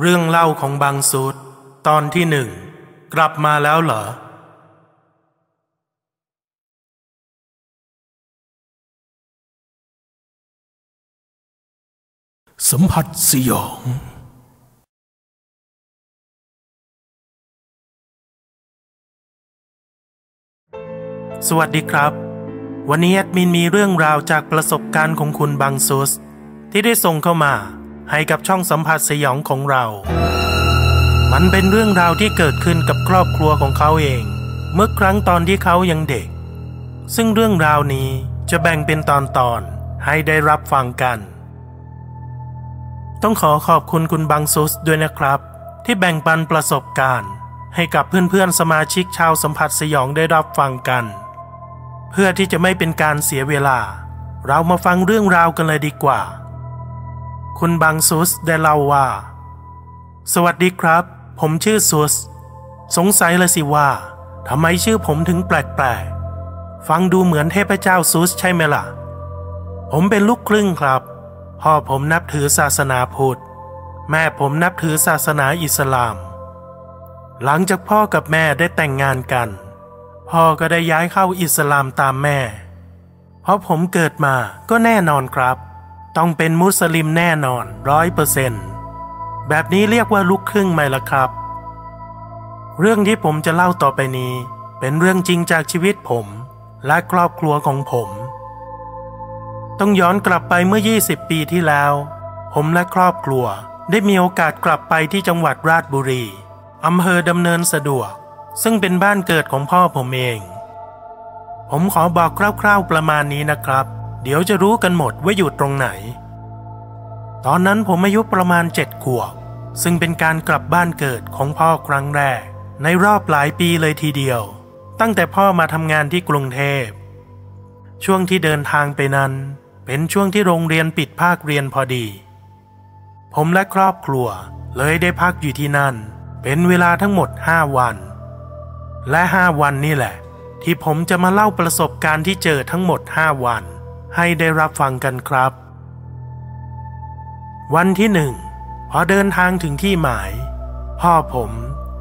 เรื่องเล่าของบางสุดตอนที่หนึ่งกลับมาแล้วเหรอ สัมผัสสยอง สวัสดีครับ วันนี้แอดมินมีเรื่องราวจากประสบการณ์ของคุณบางซุสที่ได้ส่งเข้ามา ให้กับช่องสัมผัสสยองของเรา มันเป็นเรื่องราวที่เกิดขึ้นกับครอบครัวของเขาเอง เมื่อครั้งตอนที่เขายังเด็ก ซึ่งเรื่องราวนี้จะแบ่งเป็นตอนๆให้ได้รับฟังกัน ต้องขอขอบคุณคุณบางซุสด้วยนะครับ ที่แบ่งปันประสบการณ์ ให้กับเพื่อนๆสมาชิกชาวสัมผัสสยองได้รับฟังกัน เพื่อที่จะไม่เป็นการเสียเวลา เรามาฟังเรื่องราวกันเลยดีกว่า คุณบางซุสได้เล่าว่า สวัสดีครับ ผมชื่อซุส สงสัยเลยสิว่าทำไมชื่อผมถึงแปลกๆ ฟังดูเหมือนเทพเจ้าซุสใช่ไหมล่ะ ผมเป็นลูกครึ่งครับ พ่อผมนับถือศาสนาพุทธ แม่ผมนับถือศาสนาอิสลาม หลังจากพ่อกับแม่ได้แต่งงานกัน พ่อก็ได้ย้ายเข้าอิสลามตามแม่ เพราะผมเกิดมาก็แน่นอนครับ ต้องเป็นมุสลิมแน่นอนร้อยเปอร์เซนต์แบบนี้เรียกว่าลูกครึ่งไหมล่ะครับ เรื่องที่ผมจะเล่าต่อไปนี้ เป็นเรื่องจริงจากชีวิตผมและครอบครัวของผม ต้องย้อนกลับไปเมื่อ 20 ปีที่แล้ว ผมและครอบครัวได้มีโอกาสกลับไปที่จังหวัดราชบุรีอำเภอดำเนินสะดวก ซึ่งเป็นบ้านเกิดของพ่อผมเอง ผมขอบอกคร่าวๆประมาณนี้นะครับ ดี๋ยวจะรู้กันหมดว่าอยู่ตรงไหน ตอนนั้นผมอายุประมาณเจ็ดขวบ ซึ่งเป็นการกลับบ้านเกิดของพ่อครั้งแรก ในรอบหลายปีเลยทีเดียว ตั้งแต่พ่อมาทำงานที่กรุงเทพ ช่วงที่เดินทางไปนั้น เป็นช่วงที่โรงเรียนปิดภาคเรียนพอดี ผมและครอบครัวเลยได้พักอยู่ที่นั่น เป็นเวลาทั้งหมดห้าวัน และห้าวันนี่แหละ ที่ผมจะมาเล่าประสบการณ์ที่เจอทั้งหมดห้าวัน ให้ได้รับฟังกันครับ วันที่หนึ่งพอเดินทางถึงที่หมาย พ่อผม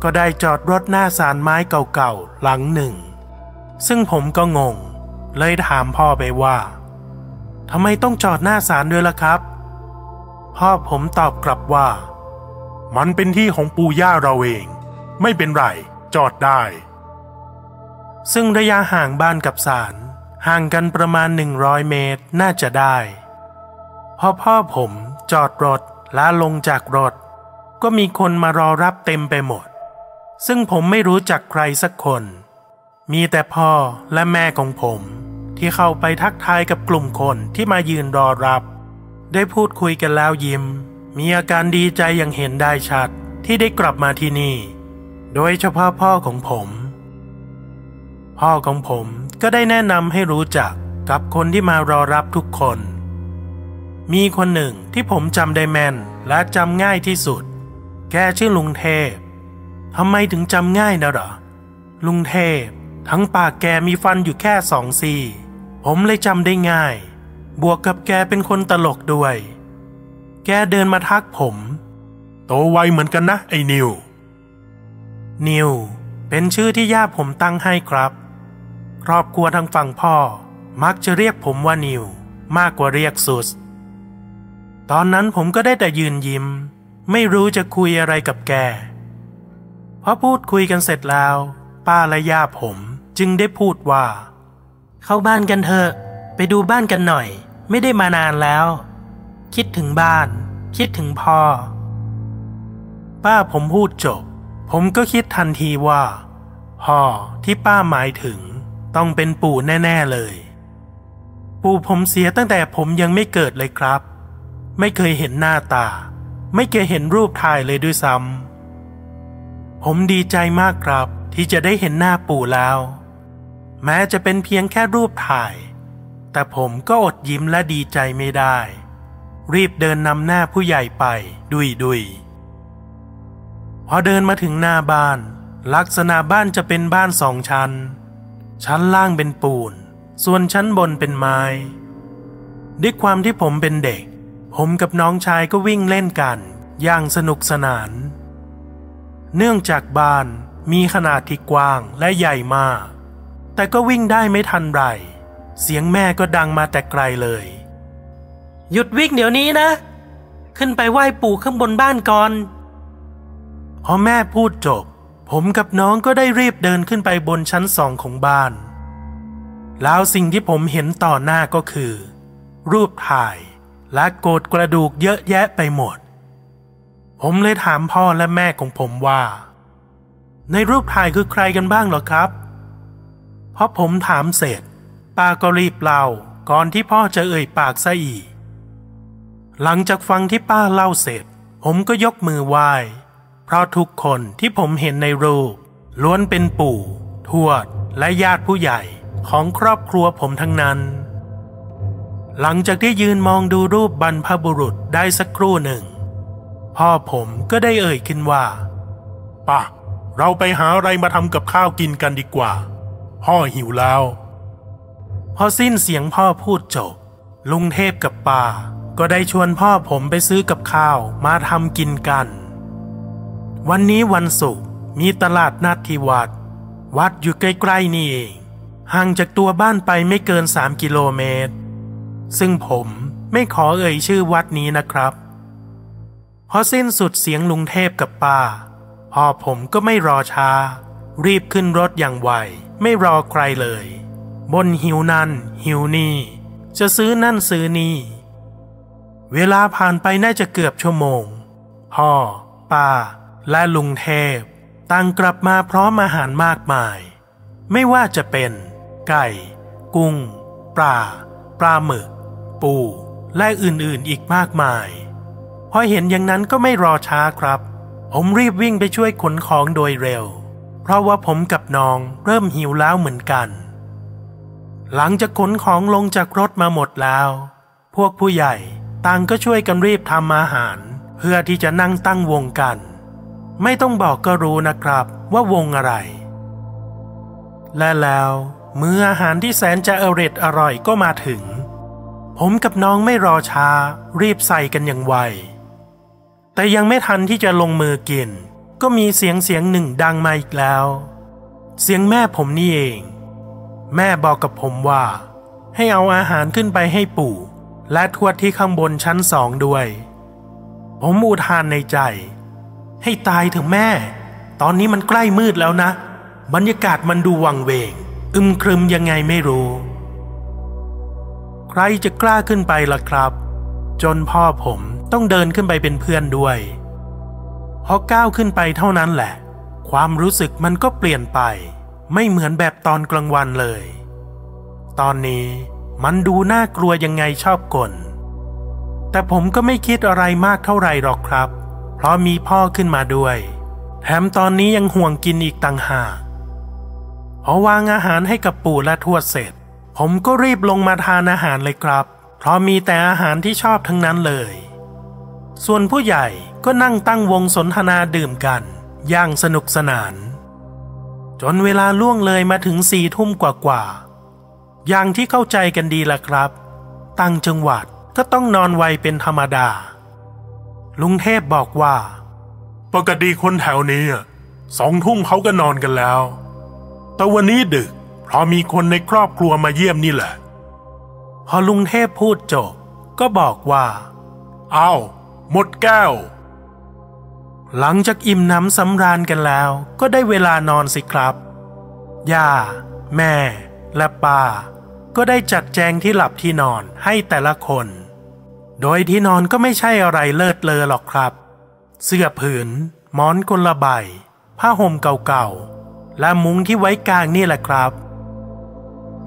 ก็ได้จอดรถหน้าศาลไม้เก่าๆหลังหนึ่ง ซึ่งผมก็งง เลยถามพ่อไปว่าทำไมต้องจอดหน้าศาลด้วยล่ะครับ พ่อผมตอบกลับว่า มันเป็นที่ของปู่ย่าเราเอง ไม่เป็นไร จอดได้ ซึ่งระยะห่างบ้านกับศาล ห่างกันประมาณ 100 เมตรน่าจะได้พอพ่อผมจอดรถและลงจากรถ ก็มีคนมารอรับเต็มไปหมด ซึ่งผมไม่รู้จักใครสักคน มีแต่พ่อและแม่ของผมที่เข้าไปทักทายกับกลุ่มคนที่มายืนรอรับ ได้พูดคุยกันแล้วยิ้ม มีอาการดีใจอย่างเห็นได้ชัดที่ได้กลับมาที่นี่ โดยเฉพาะพ่อของผม พ่อของผม ก็ได้แนะนำให้รู้จักกับคนที่มารอรับทุกคน มีคนหนึ่งที่ผมจำได้แม่นและจำง่ายที่สุด แกชื่อลุงเทพทำไมถึงจำง่ายนะหรอ ลุงเทพ ทั้งปากแกมีฟันอยู่แค่สองซี่ผมเลยจำได้ง่าย บวกกับแกเป็นคนตลกด้วย แกเดินมาทักผม โตไวเหมือนกันนะไอ้นิว นิว เป็นชื่อที่ย่าผมตั้งให้ครับ ครอบครัวทางฝั่งพ่อ มักจะเรียกผมว่านิว มากกว่าเรียกสุสตอนนั้นผมก็ได้แต่ยืนยิ้ม ไม่รู้จะคุยอะไรกับแกพอพูดคุยกันเสร็จแล้ว ป้าและย่าผมจึงได้พูดว่า เข้าบ้านกันเถอะ ไปดูบ้านกันหน่อย ไม่ได้มานานแล้ว คิดถึงบ้าน คิดถึงพ่อ ป้าผมพูดจบ ผมก็คิดทันทีว่าพ่อที่ป้าหมายถึง ต้องเป็นปู่แน่ ๆ เลย ปู่ผมเสียตั้งแต่ผมยังไม่เกิดเลยครับ ไม่เคยเห็นหน้าตา ไม่เคยเห็นรูปถ่ายเลยด้วยซ้ำผมดีใจมากครับที่จะได้เห็นหน้าปู่แล้ว แม้จะเป็นเพียงแค่รูปถ่าย แต่ผมก็อดยิ้มและดีใจไม่ได้ รีบเดินนำหน้าผู้ใหญ่ไป ดุยดุยพอเดินมาถึงหน้าบ้าน ลักษณะบ้านจะเป็นบ้านสองชั้น ชั้นล่างเป็นปูน ส่วนชั้นบนเป็นไม้ ด้วยความที่ผมเป็นเด็ก ผมกับน้องชายก็วิ่งเล่นกัน อย่างสนุกสนาน เนื่องจากบ้านมีขนาดที่กว้างและใหญ่มาก แต่ก็วิ่งได้ไม่ทันไร เสียงแม่ก็ดังมาแต่ไกลเลย หยุดวิ่งเดี๋ยวนี้นะ ขึ้นไปไหว้ปู่ข้างบนบ้านก่อน พอแม่พูดจบ ผมกับน้องก็ได้รีบเดินขึ้นไปบนชั้นสองของบ้าน แล้วสิ่งที่ผมเห็นต่อหน้าก็คือ รูปถ่ายและโกดกระดูกเยอะแยะไปหมด ผมเลยถามพ่อและแม่ของผมว่า ในรูปถ่ายคือใครกันบ้างหรอครับพอผมถามเสร็จป้าก็รีบเล่าก่อนที่พ่อจะเอ่ยปากซะอีก หลังจากฟังที่ป้าเล่าเสร็จ ผมก็ยกมือไหว้ เพราะทุกคนที่ผมเห็นในรูป ล้วนเป็นปู่ ทวด และญาติผู้ใหญ่ของครอบครัวผมทั้งนั้น หลังจากที่ยืนมองดูรูปบรรพบุรุษได้สักครู่หนึ่ง พ่อผมก็ได้เอ่ยขึ้นว่าป่ะ เราไปหาอะไรมาทำกับข้าวกินกันดีกว่า พ่อหิวแล้ว พอสิ้นเสียงพ่อพูดจบ ลุงเทพกับป้าก็ได้ชวนพ่อผมไปซื้อกับข้าวมาทำกินกัน วันนี้วันศุกร์มีตลาดนัดที่วัด วัดอยู่ใกล้ๆนี่เอง ห่างจากตัวบ้านไปไม่เกินสามกิโลเมตร ซึ่งผมไม่ขอเอ่ยชื่อวัดนี้นะครับ พอสิ้นสุดเสียงลุงเทพกับป้า พ่อผมก็ไม่รอช้า รีบขึ้นรถอย่างไว ไม่รอใครเลย บนหิวนั่น หิวนี่ จะซื้อนั่นซื้อนี่ เวลาผ่านไปน่าจะเกือบชั่วโมง พ่อ ป้า และลุงเทพต่างกลับมาพร้อมอาหารมากมาย ไม่ว่าจะเป็น ไก่ กุ้ง ปลาปลาหมึก ปู และอื่นๆอีกมากมายพอเห็นอย่างนั้นก็ไม่รอช้าครับ ผมรีบวิ่งไปช่วยขนของโดยเร็ว เพราะว่าผมกับน้องเริ่มหิวแล้วเหมือนกัน หลังจากขนของลงจากรถมาหมดแล้ว พวกผู้ใหญ่ต่างก็ช่วยกันรีบทำอาหาร เพื่อที่จะนั่งตั้งวงกัน ไม่ต้องบอกก็รู้นะครับว่าวงอะไร และแล้วมื้ออาหารที่แสนจะอร่อยอร่อยก็มาถึง ผมกับน้องไม่รอช้า รีบใส่กันอย่างไว แต่ยังไม่ทันที่จะลงมือกิน ก็มีเสียงเสียงหนึ่งดังมาอีกแล้ว เสียงแม่ผมนี่เอง แม่บอกกับผมว่า ให้เอาอาหารขึ้นไปให้ปู่ และทวดที่ข้างบนชั้นสองด้วย ผมอุทานในใจ ให้ตายเถอะแม่ ตอนนี้มันใกล้มืดแล้วนะ บรรยากาศมันดูวังเวง อึมครึมยังไงไม่รู้ ใครจะกล้าขึ้นไปล่ะครับ จนพ่อผมต้องเดินขึ้นไปเป็นเพื่อนด้วยพอก้าวขึ้นไปเท่านั้นแหละ ความรู้สึกมันก็เปลี่ยนไป ไม่เหมือนแบบตอนกลางวันเลย ตอนนี้มันดูน่ากลัวยังไงชอบกลแต่ผมก็ไม่คิดอะไรมากเท่าไหร่หรอกครับ เพราะมีพ่อขึ้นมาด้วย แถมตอนนี้ยังห่วงกินอีกต่างหากพอวางอาหารให้กับปู่และทวดเสร็จ ผมก็รีบลงมาทานอาหารเลยครับ เพราะมีแต่อาหารที่ชอบทั้งนั้นเลย ส่วนผู้ใหญ่ก็นั่งตั้งวงสนทนาดื่มกันอย่างสนุกสนาน จนเวลาล่วงเลยมาถึงสี่ทุ่มกว่าๆอย่างที่เข้าใจกันดีละครับ ตั้งจังหวัดก็ต้องนอนไวเป็นธรรมดา ลุงเทพบอกว่า ปกติคนแถวนี้อะสองทุ่มเขาก็นอนกันแล้ว แต่วันนี้ดึก เพราะมีคนในครอบครัวมาเยี่ยมนี่แหละ พอลุงเทพพูดจบ ก็บอกว่าอ้าวหมดแก้ว หลังจากอิ่มน้ำสำราญกันแล้ว ก็ได้เวลานอนสิครับ ย่า แม่ และป้า ก็ได้จัดแจงที่หลับที่นอนให้แต่ละคน โดยที่นอนก็ไม่ใช่อะไรเลิศเลอหรอกครับ เสื้อผืนหมอนคนละใบผ้าห่มเก่าๆ และมุ้งที่ไว้กลางนี่แหละครับ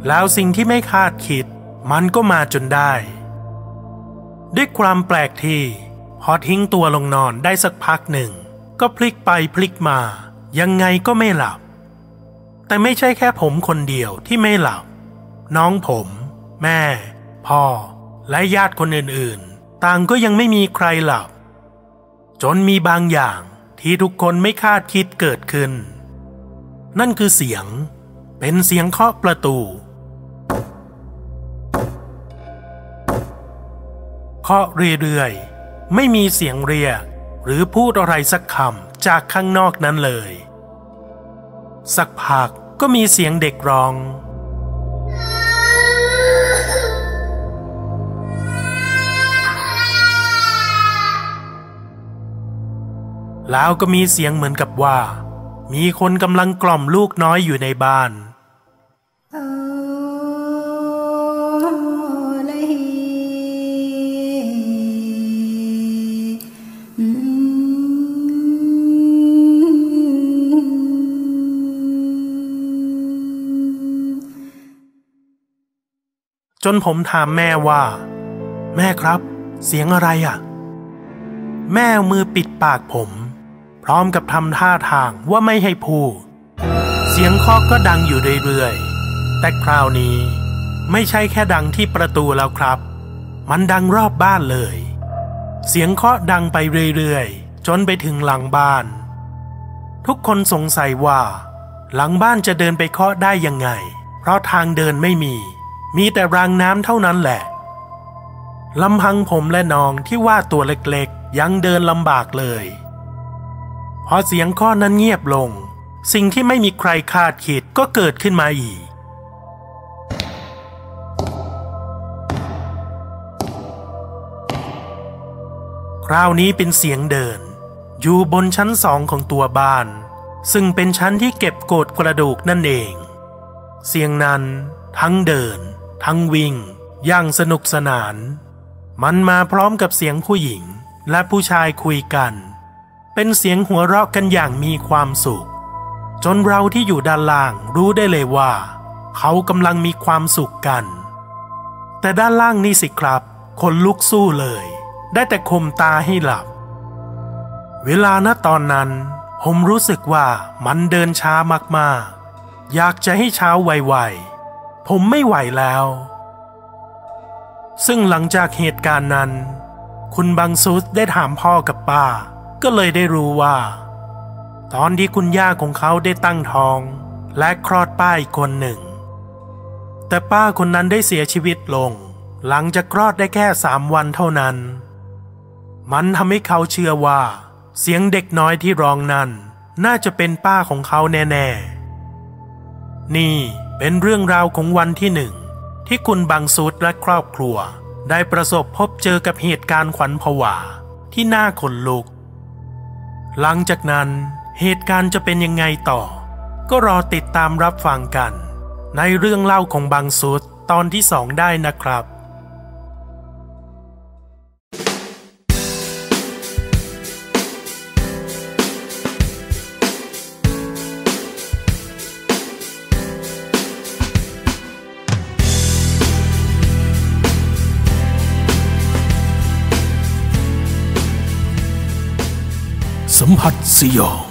แล้วสิ่งที่ไม่คาดคิดมันก็มาจนได้ ด้วยความแปลกที่พอทิ้งตัวลงนอนได้สักพักหนึ่ง ก็พลิกไปพลิกมา ยังไงก็ไม่หลับ แต่ไม่ใช่แค่ผมคนเดียวที่ไม่หลับ น้องผม แม่ พ่อ และญาติคนอื่นๆ ต่างก็ยังไม่มีใครหลับ จนมีบางอย่างที่ทุกคนไม่คาดคิดเกิดขึ้น นั่นคือเสียงเป็นเสียงเคาะประตูเคาะเรื่อยๆ ไม่มีเสียงเรียก หรือพูดอะไรสักคำจากข้างนอกนั้นเลย สักพักก็มีเสียงเด็กร้อง แล้วก็มีเสียงเหมือนกับว่า มีคนกำลังกล่อมลูกน้อยอยู่ในบ้าน จนผมถามแม่ว่า แม่ครับ เสียงอะไรอะ่ะ แม่มือปิดปากผม ร้อมกับทำท่าทางว่าไม่ให้พูด เสียงเคาะก็ดังอยู่เรื่อยๆ แต่คราวนี้ไม่ใช่แค่ดังที่ประตูแล้วครับ มันดังรอบบ้านเลย เสียงเคาะดังไปเรื่อยๆ จนไปถึงหลังบ้าน ทุกคนสงสัยว่า หลังบ้านจะเดินไปเคาะได้ยังไง เพราะทางเดินไม่มี มีแต่รางน้ำเท่านั้นแหละลำพังผมและน้องที่ว่าตัวเล็กๆ ยังเดินลำบากเลย พอเสียงเคาะนั้นเงียบลง สิ่งที่ไม่มีใครคาดคิดก็เกิดขึ้นมาอีก คราวนี้เป็นเสียงเดิน อยู่บนชั้นสองของตัวบ้าน ซึ่งเป็นชั้นที่เก็บโกดกระดูกนั่นเอง เสียงนั้นทั้งเดิน ทั้งวิ่ง อย่างสนุกสนาน มันมาพร้อมกับเสียงผู้หญิงและผู้ชายคุยกัน เป็นเสียงหัวเราะกันอย่างมีความสุข จนเราที่อยู่ด้านล่างรู้ได้เลยว่า เขากำลังมีความสุขกัน แต่ด้านล่างนี่สิครับคนลุกสู้เลย ได้แต่คมตาให้หลับ เวลาณตอนนั้นผมรู้สึกว่ามันเดินช้ามากๆ อยากจะให้เช้าไวๆ ผมไม่ไหวแล้ว ซึ่งหลังจากเหตุการณ์นั้น คุณบังซุสได้ถามพ่อกับป้า ก็เลยได้รู้ว่า ตอนที่คุณย่าของเขาได้ตั้งท้อง และคลอดป้าอีกคนหนึ่ง แต่ป้าคนนั้นได้เสียชีวิตลง หลังจากคลอดได้แค่สามวันเท่านั้น มันทำให้เขาเชื่อว่า เสียงเด็กน้อยที่ร้องนั้นน่าจะเป็นป้าของเขาแน่ ๆ นี่เป็นเรื่องราวของวันที่หนึ่งที่คุณบางซุดและครอบครัว ได้ประสบพบเจอกับเหตุการณ์ขวัญผวาที่น่าขนลุก หลังจากนั้นเหตุการณ์จะเป็นยังไงต่อ ก็รอติดตามรับฟังกัน ในเรื่องเล่าของบางสุดตอนที่สองได้นะครับ สัมผัสสยอง